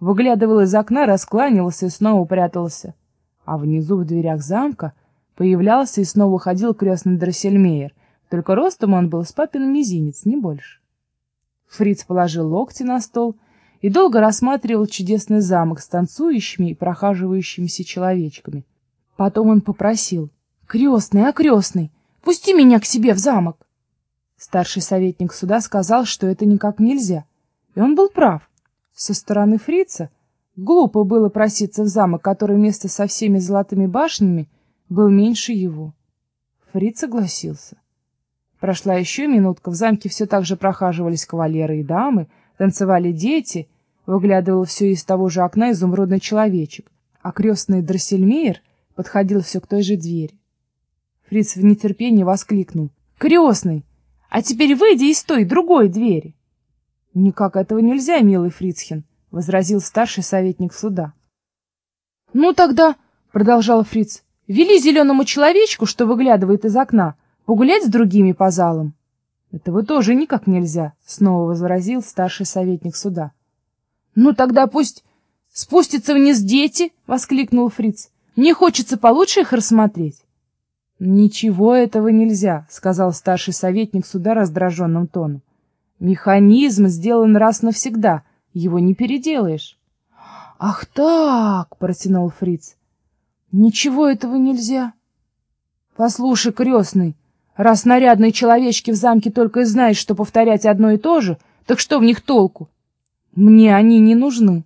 выглядывал из окна, раскланивался и снова прятался. А внизу в дверях замка появлялся и снова ходил крестный Дроссельмейер, только ростом он был с папин мизинец, не больше. Фриц положил локти на стол и долго рассматривал чудесный замок с танцующими и прохаживающимися человечками. Потом он попросил, «Крестный, а крестный, пусти меня к себе в замок!» Старший советник суда сказал, что это никак нельзя, и он был прав. Со стороны фрица глупо было проситься в замок, который вместо со всеми золотыми башнями был меньше его. Фриц согласился. Прошла еще минутка, в замке все так же прохаживались кавалеры и дамы, танцевали дети, выглядывал все из того же окна изумрудный человечек, а крестный Дроссельмейер подходил все к той же двери. Фриц в нетерпении воскликнул. «Крестный! А теперь выйди из той другой двери!» «Никак этого нельзя, милый Фрицхен», — возразил старший советник суда. «Ну тогда», — продолжал Фриц, — «вели зеленому человечку, что выглядывает из окна, погулять с другими по залам». «Этого тоже никак нельзя», — снова возразил старший советник суда. «Ну тогда пусть спустятся вниз дети», — воскликнул Фриц. «Мне хочется получше их рассмотреть». «Ничего этого нельзя», — сказал старший советник суда раздраженным тоном. «Механизм сделан раз навсегда, его не переделаешь». «Ах так!» — протянул Фриц. «Ничего этого нельзя». «Послушай, крестный, Раз нарядные человечки в замке только и знают, что повторять одно и то же, так что в них толку? Мне они не нужны.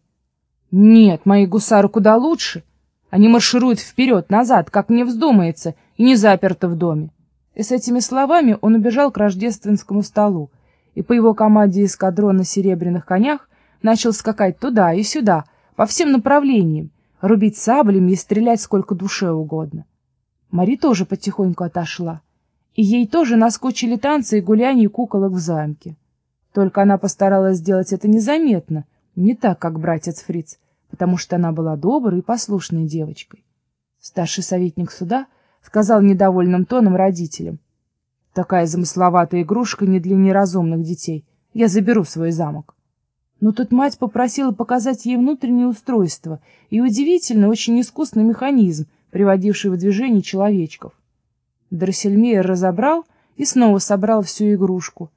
Нет, мои гусары куда лучше. Они маршируют вперед-назад, как мне вздумается, и не заперты в доме. И с этими словами он убежал к рождественскому столу, и по его команде эскадрон на серебряных конях начал скакать туда и сюда, по всем направлениям, рубить саблями и стрелять сколько душе угодно. Мари тоже потихоньку отошла и ей тоже наскучили танцы и гулянье куколок в замке. Только она постаралась сделать это незаметно, не так, как братец Фриц, потому что она была доброй и послушной девочкой. Старший советник суда сказал недовольным тоном родителям, «Такая замысловатая игрушка не для неразумных детей. Я заберу свой замок». Но тут мать попросила показать ей внутреннее устройство и удивительно очень искусный механизм, приводивший в движение человечков. Дроссельмейер разобрал и снова собрал всю игрушку.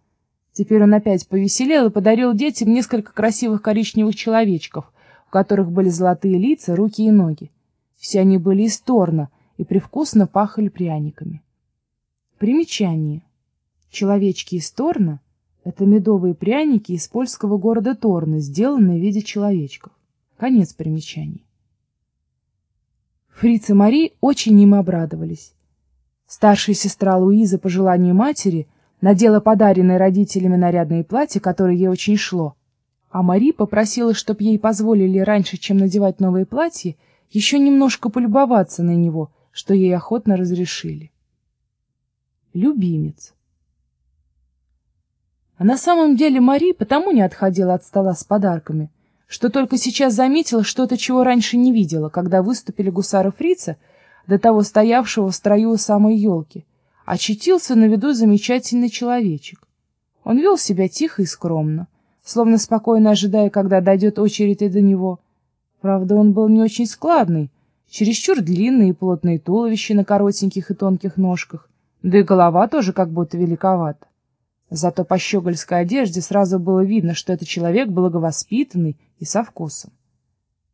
Теперь он опять повеселел и подарил детям несколько красивых коричневых человечков, у которых были золотые лица, руки и ноги. Все они были из торна и привкусно пахли пряниками. Примечание. Человечки из торна — это медовые пряники из польского города Торна, сделанные в виде человечков. Конец примечаний. Фриц и Мари очень им обрадовались. Старшая сестра Луиза, по желанию матери, надела подаренное родителями нарядное платье, которое ей очень шло. А Мари попросила, чтоб ей позволили раньше, чем надевать новое платье, еще немножко полюбоваться на него, что ей охотно разрешили. Любимец. А на самом деле Мари потому не отходила от стола с подарками, что только сейчас заметила что-то, чего раньше не видела, когда выступили гусары фрица — до того стоявшего в строю у самой елки, очутился на виду замечательный человечек. Он вел себя тихо и скромно, словно спокойно ожидая, когда дойдет очередь и до него. Правда, он был не очень складный, чересчур длинный и плотное туловище на коротеньких и тонких ножках, да и голова тоже как будто великовата. Зато по щегольской одежде сразу было видно, что это человек благовоспитанный и со вкусом.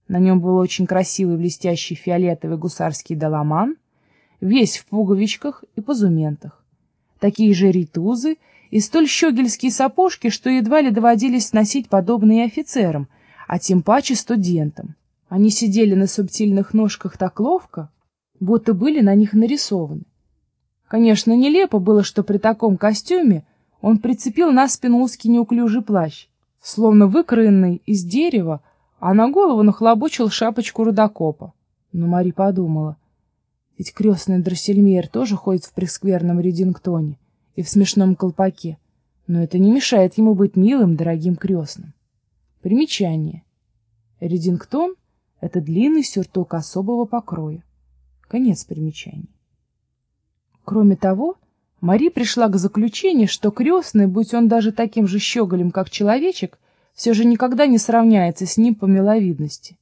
На нем был очень красивый блестящий фиолетовый гусарский доломан, весь в пуговичках и позументах. Такие же ритузы и столь щегельские сапожки, что едва ли доводились носить подобные офицерам, а тем паче студентам. Они сидели на субтильных ножках так ловко, будто были на них нарисованы. Конечно, нелепо было, что при таком костюме он прицепил на спину узкий неуклюжий плащ, словно выкроенный из дерева, а на голову нахлобучил шапочку рудокопа. Но Мари подумала, ведь крестный Дроссельмейер тоже ходит в прескверном редингтоне и в смешном колпаке, но это не мешает ему быть милым, дорогим крестным. Примечание. Редингтон — это длинный сюртук особого покроя. Конец примечания. Кроме того, Мари пришла к заключению, что крестный, будь он даже таким же щеголем, как человечек, все же никогда не сравняется с ним по миловидности.